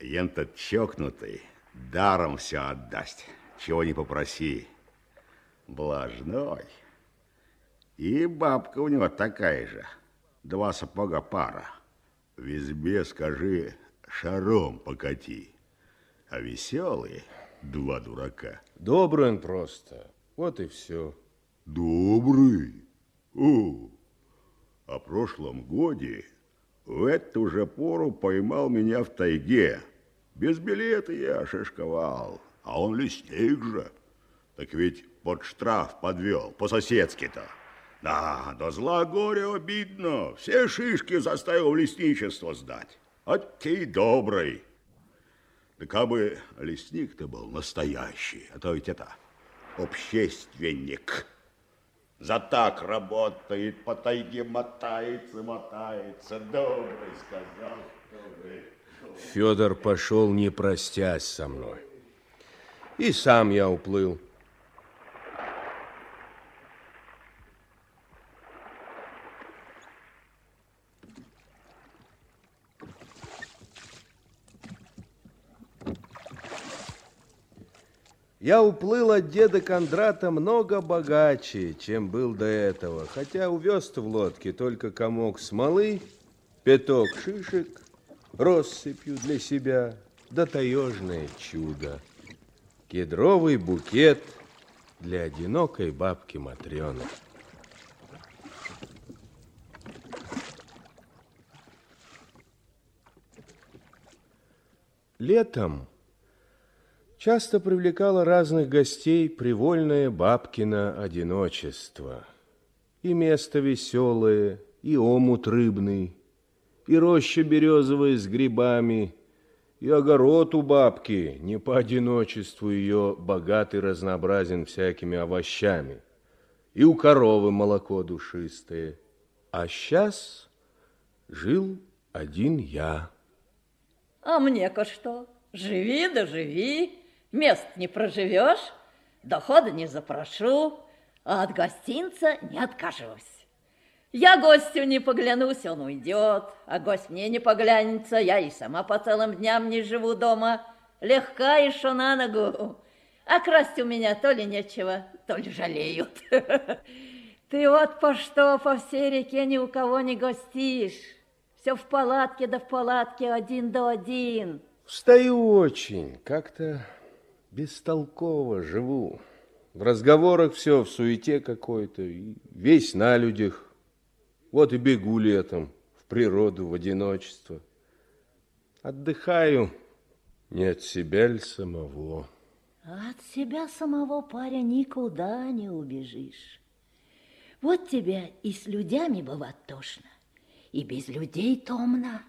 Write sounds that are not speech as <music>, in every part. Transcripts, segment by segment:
Ентот чокнутый даром все отдаст, чего не попроси. Блажной. И бабка у него такая же, два сапога пара. В избе, скажи, шаром покати, а веселые два дурака. Добрый он просто, вот и все. Добрый? О, о прошлом годе в эту же пору поймал меня в тайге. Без билета я шишковал, а он лесник же. Так ведь под штраф подвел, по-соседски-то. Да, до зла горя обидно. Все шишки заставил в лесничество сдать. А ты добрый. Да как бы лесник-то был настоящий, а то ведь это общественник. За так работает, по тайге мотается, мотается. Добрый, сказал, добрый. Федор пошел, не простясь со мной. И сам я уплыл. Я уплыл от деда Кондрата много богаче, чем был до этого, хотя увез в лодке только комок смолы, пяток шишек, россыпью для себя, да таежное чудо. Кедровый букет для одинокой бабки Матрены. Летом часто привлекало разных гостей привольное бабкино одиночество. И место веселое, и омут рыбный, и роща березовая с грибами, и огород у бабки, не по одиночеству ее богатый разнообразен всякими овощами, и у коровы молоко душистое. А сейчас жил один я. А мне-ка что? Живи да живи. Мест не проживешь, дохода не запрошу, а от гостинца не откажусь. Я гостю не поглянусь, он уйдет, а гость мне не поглянется, я и сама по целым дням не живу дома, легка и на ногу. А красть у меня то ли нечего, то ли жалеют. <laughs> Ты вот по что по всей реке ни у кого не гостишь. Все в палатке да в палатке один до один. Встаю очень, как-то бестолково живу. В разговорах все в суете какой-то, весь на людях. Вот и бегу летом в природу, в одиночество. Отдыхаю не от себя ли самого. От себя самого, паря, никуда не убежишь. Вот тебя и с людьми бывает тошно, и без людей томно.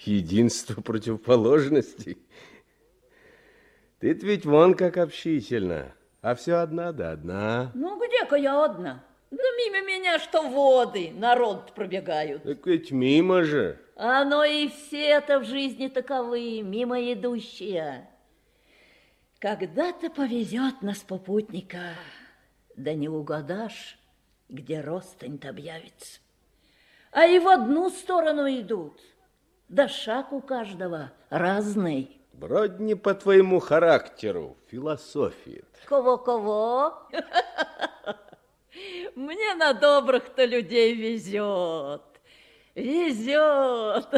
Единство противоположностей. ты ведь вон как общительно, а все одна да одна. Ну, где-ка я одна? Да мимо меня что воды, народ пробегают. Так ведь мимо же. Оно и все-то в жизни таковы, мимо идущие. Когда-то повезет нас попутника, да не угадашь, где ростань-то объявится. А и в одну сторону идут, да шаг у каждого разный. Вроде не по твоему характеру, философии. Кого-кого? <laughs> Мне на добрых-то людей везет. Везет.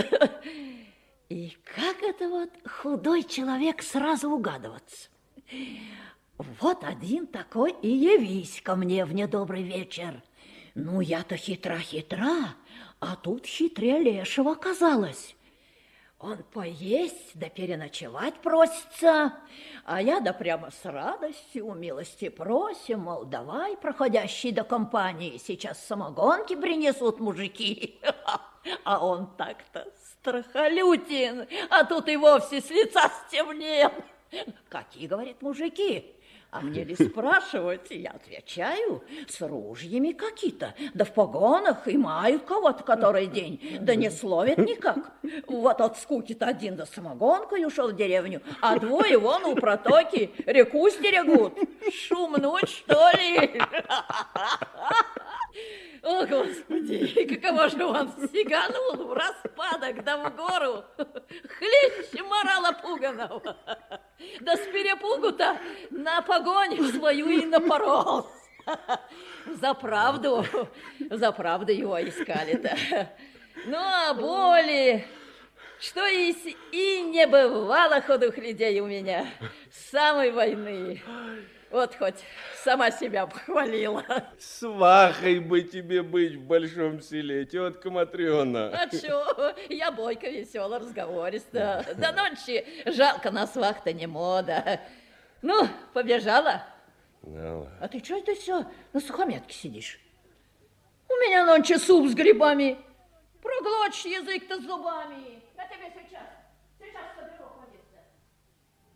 И как это вот худой человек сразу угадываться? Вот один такой и явись ко мне в недобрый вечер. Ну, я-то хитра-хитра, а тут хитрее лешего оказалось. Он поесть да переночевать просится, а я да прямо с радостью, милости просим, мол, давай, проходящий до компании, сейчас самогонки принесут мужики. <laughs> А он так-то страхолютин, а тут и вовсе с лица стемнел. Какие, говорит, мужики? А мне ли спрашивать? Я отвечаю, с ружьями какие-то, да в погонах и мают кого-то который день, да не словят никак. Вот от скуки-то один да самогонкой ушел в деревню, а двое вон у протоки реку стерегут. Шумнуть, что ли? О, Господи, каково же он сиганул в распадок да в гору. Хлещ морала Тихонова. Да с перепугу-то на погонь свою и напорол. За правду, за правду его искали-то. Ну, а боли, что и, и не бывало ходух людей у меня с самой войны. Вот хоть сама себя похвалила. Свахой бы тебе быть в большом селе, тетка Матрена. А что, я бойко, весела, разговориста. До ночи жалко на свах-то не мода. Ну, побежала. Ну, А ты что это все на сухометке сидишь? У меня нонче суп с грибами. Проглочь язык-то зубами. Я тебе сейчас